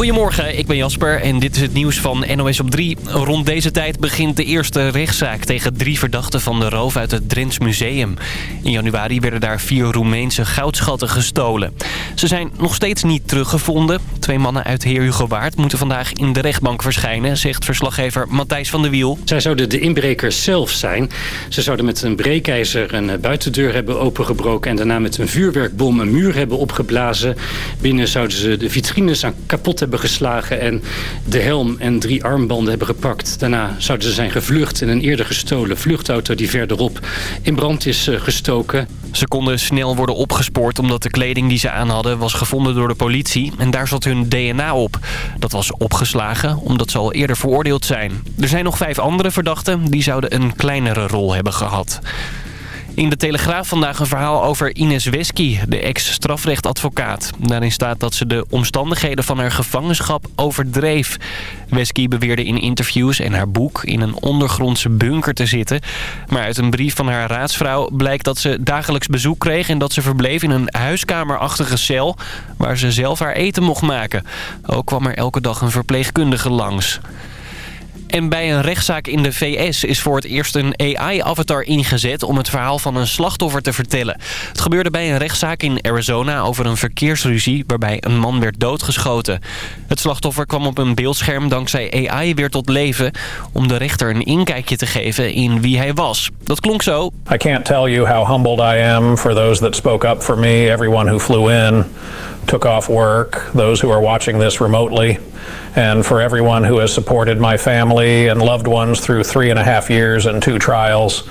Goedemorgen, ik ben Jasper en dit is het nieuws van NOS op 3. Rond deze tijd begint de eerste rechtszaak tegen drie verdachten van de roof uit het Drents Museum. In januari werden daar vier Roemeense goudschatten gestolen. Ze zijn nog steeds niet teruggevonden. Twee mannen uit Heerhugowaard moeten vandaag in de rechtbank verschijnen, zegt verslaggever Matthijs van der Wiel. Zij zouden de inbrekers zelf zijn. Ze zouden met een breekijzer een buitendeur hebben opengebroken en daarna met een vuurwerkbom een muur hebben opgeblazen. Binnen zouden ze de vitrines aan kapot hebben geslagen en de helm en drie armbanden hebben gepakt. Daarna zouden ze zijn gevlucht in een eerder gestolen vluchtauto die verderop in brand is eh, gestoken. Ze konden snel worden opgespoord omdat de kleding die ze aan hadden was gevonden door de politie. En daar zat hun DNA op. Dat was opgeslagen omdat ze al eerder veroordeeld zijn. Er zijn nog vijf andere verdachten die zouden een kleinere rol hebben gehad. In de Telegraaf vandaag een verhaal over Ines Wesky, de ex-strafrechtadvocaat. Daarin staat dat ze de omstandigheden van haar gevangenschap overdreef. Wesky beweerde in interviews en haar boek in een ondergrondse bunker te zitten. Maar uit een brief van haar raadsvrouw blijkt dat ze dagelijks bezoek kreeg... en dat ze verbleef in een huiskamerachtige cel waar ze zelf haar eten mocht maken. Ook kwam er elke dag een verpleegkundige langs. En bij een rechtszaak in de VS is voor het eerst een AI-avatar ingezet... om het verhaal van een slachtoffer te vertellen. Het gebeurde bij een rechtszaak in Arizona over een verkeersruzie... waarbij een man werd doodgeschoten. Het slachtoffer kwam op een beeldscherm dankzij AI weer tot leven... om de rechter een inkijkje te geven in wie hij was. Dat klonk zo. I can't tell you how humbled I am for those that spoke up for me, everyone who flew in... took off work, those who are watching this remotely, and for everyone who has supported my family and loved ones through three and a half years and two trials.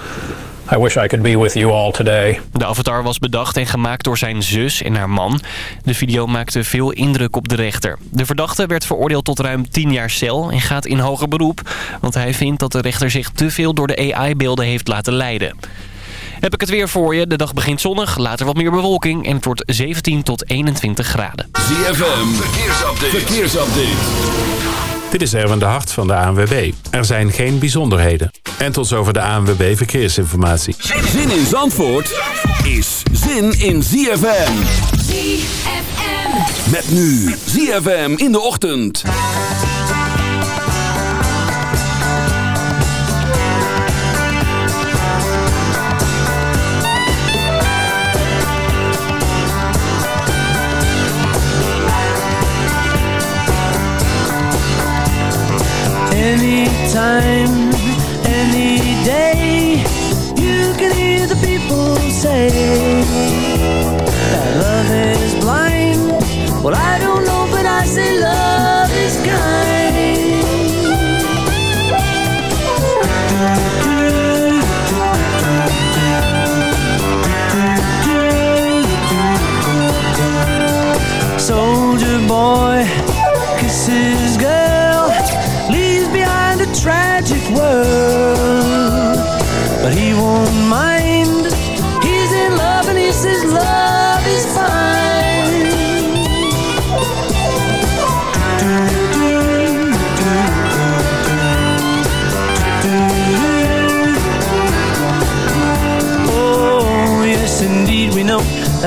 I wish I could be with you all today. De avatar was bedacht en gemaakt door zijn zus en haar man. De video maakte veel indruk op de rechter. De verdachte werd veroordeeld tot ruim 10 jaar cel en gaat in hoger beroep. Want hij vindt dat de rechter zich te veel door de AI-beelden heeft laten leiden. Heb ik het weer voor je. De dag begint zonnig, later wat meer bewolking en het wordt 17 tot 21 graden. ZFM, verkeersupdate. verkeersupdate. Dit is Erwin de Hart van de ANWB. Er zijn geen bijzonderheden. En tot zover de ANWB Verkeersinformatie. Zin in Zandvoort is zin in ZFM. ZFM. Met nu ZFM in de ochtend. Anytime, any day, you can hear the people say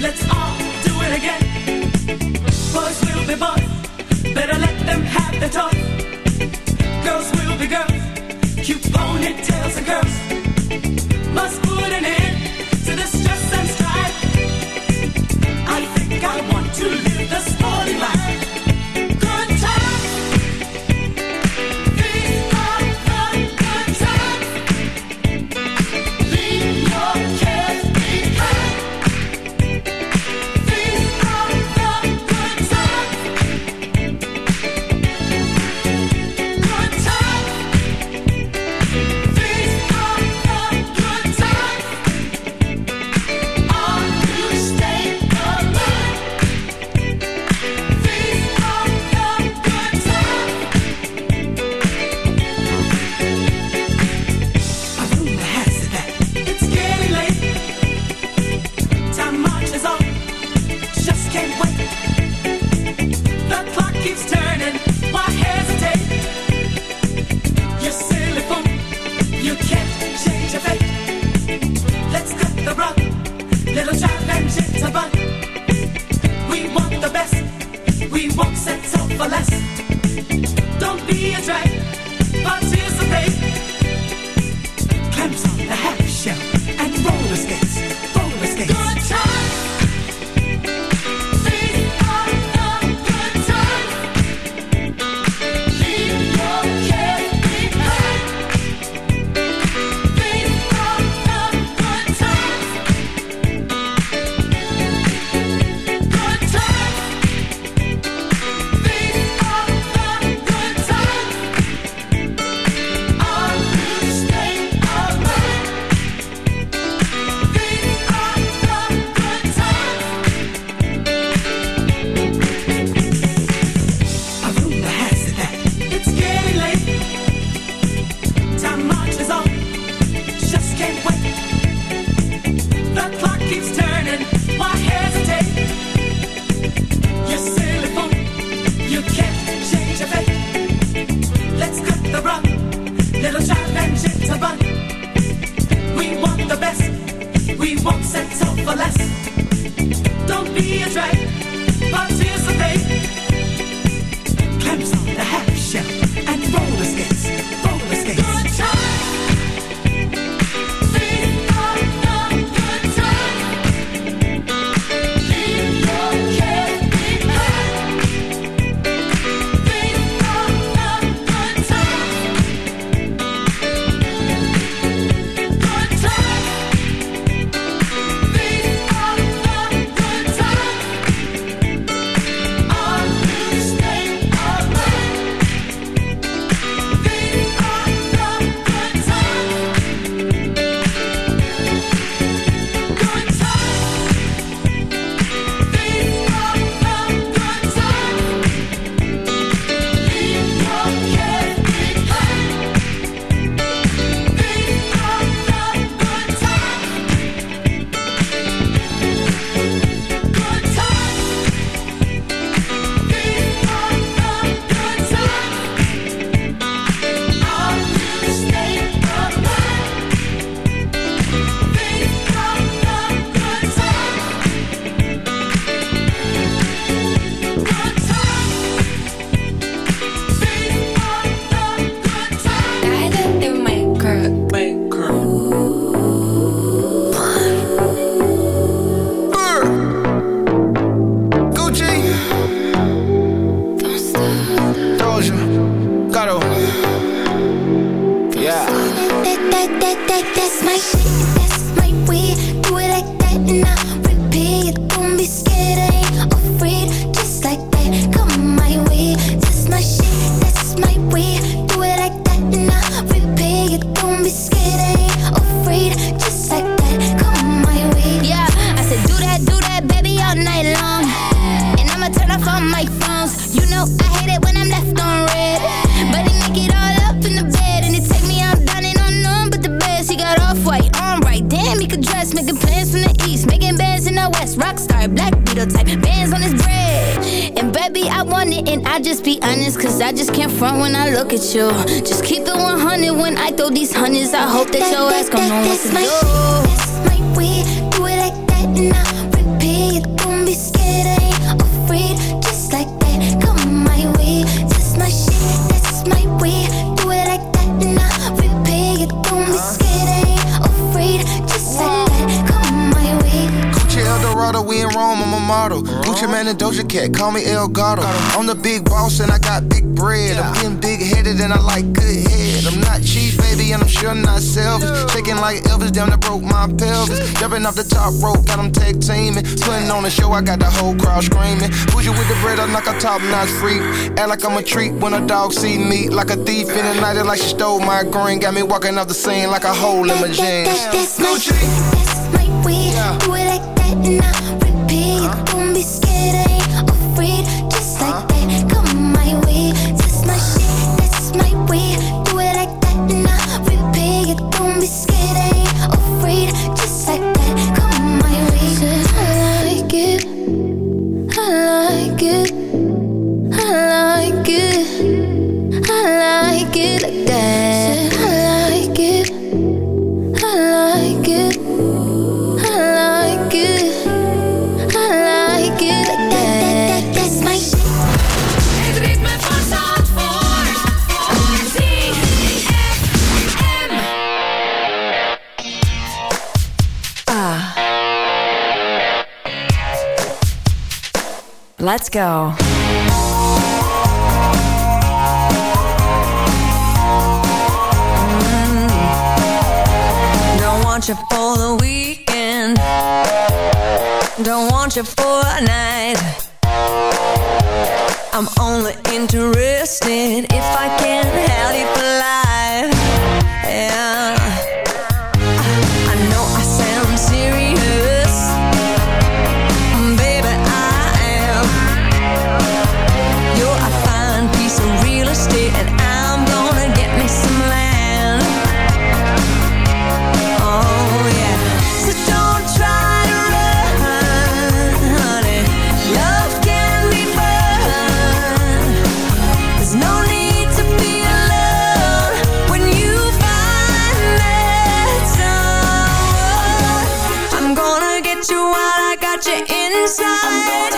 Let's all do it again. Boys will be boys. Better let them have their toys. Girls will be girls. Cute ponytails and curls. Must put an end. I got the whole crowd screaming. Bougie with the bread, I'm like a top notch freak. Act like I'm a treat when a dog see me. Like a thief in the night, it like she stole my green. Got me walking off the scene like a hole in my jeans. That, that, that's My, that's my weed. Yeah. Do it like that and I repeat. Uh -huh. Don't be scared Let's go. Mm. Don't want you for the weekend. Don't want you for a night what you're inside.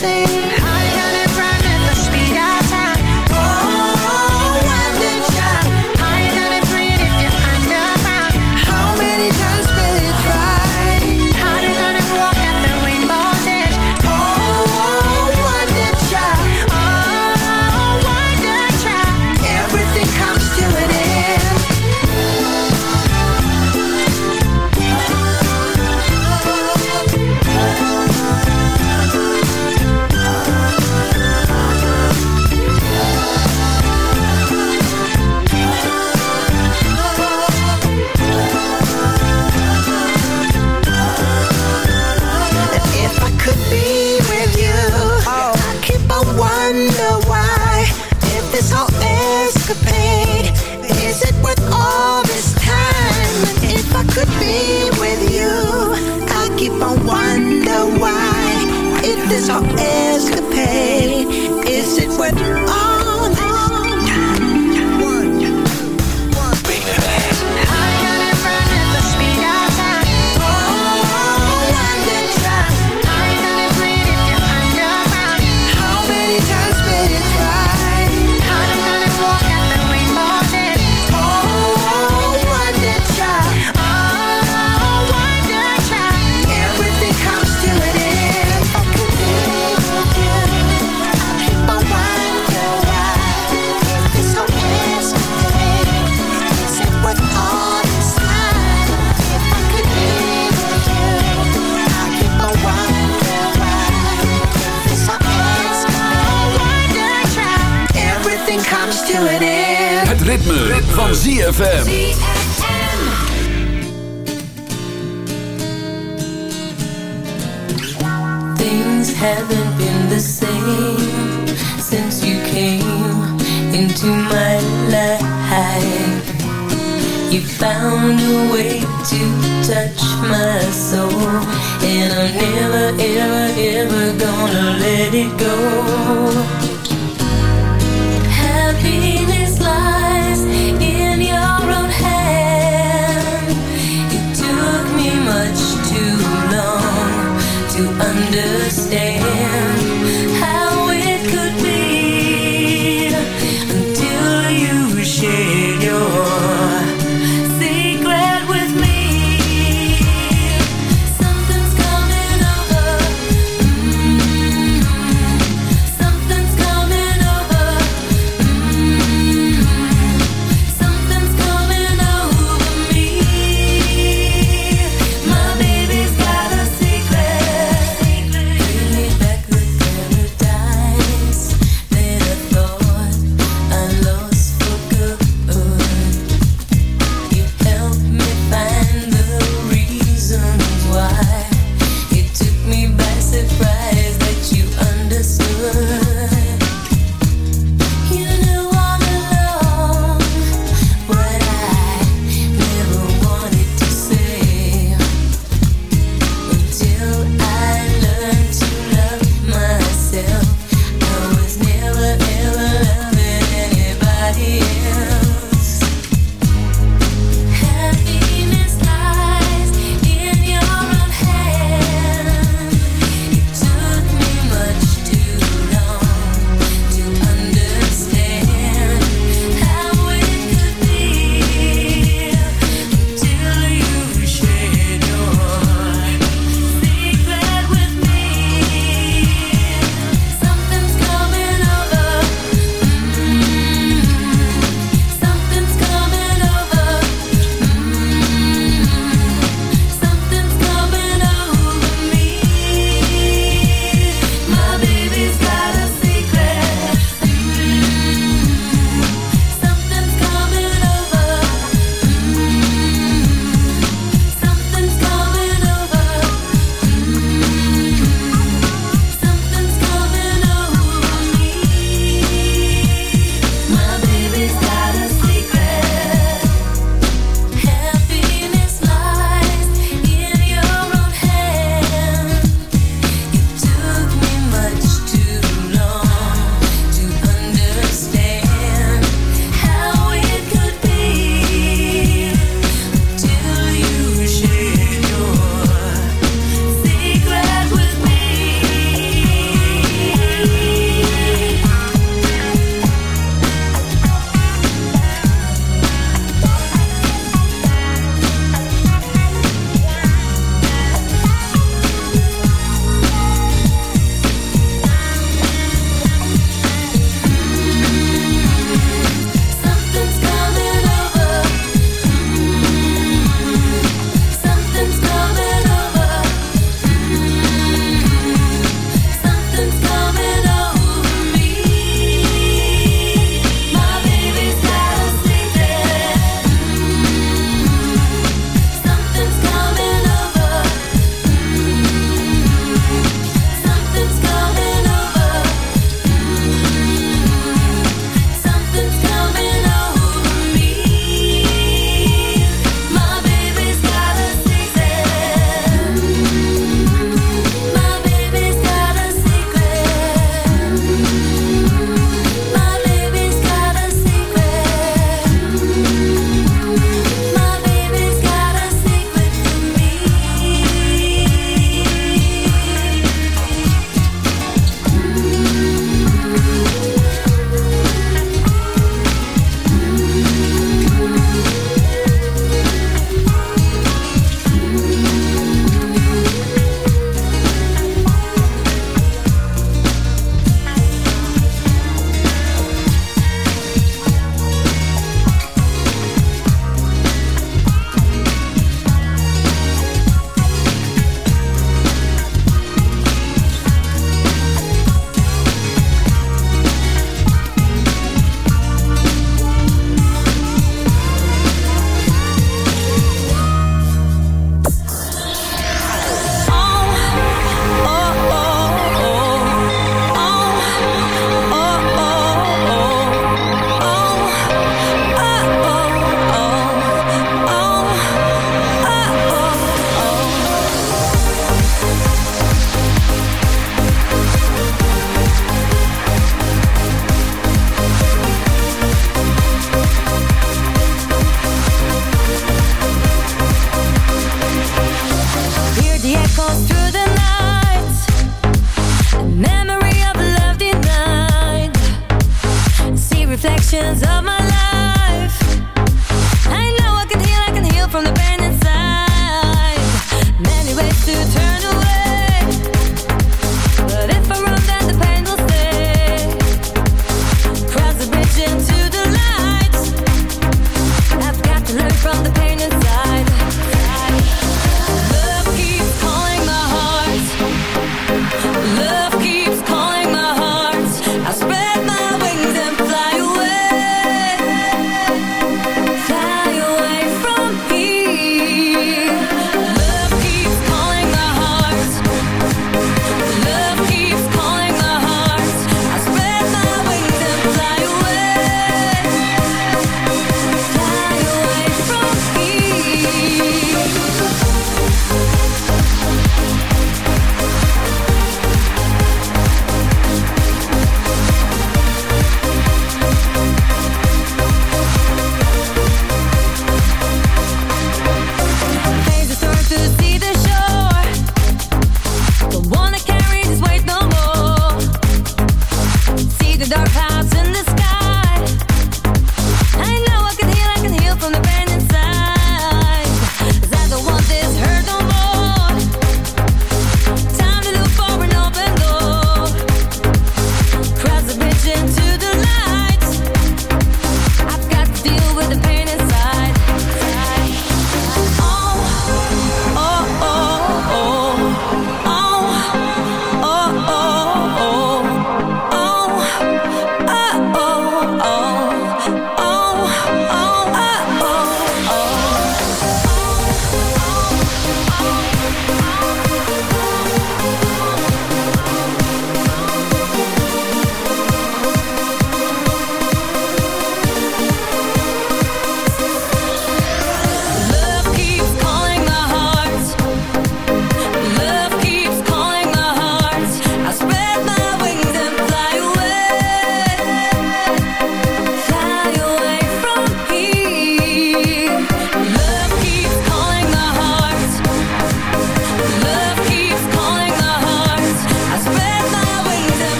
sing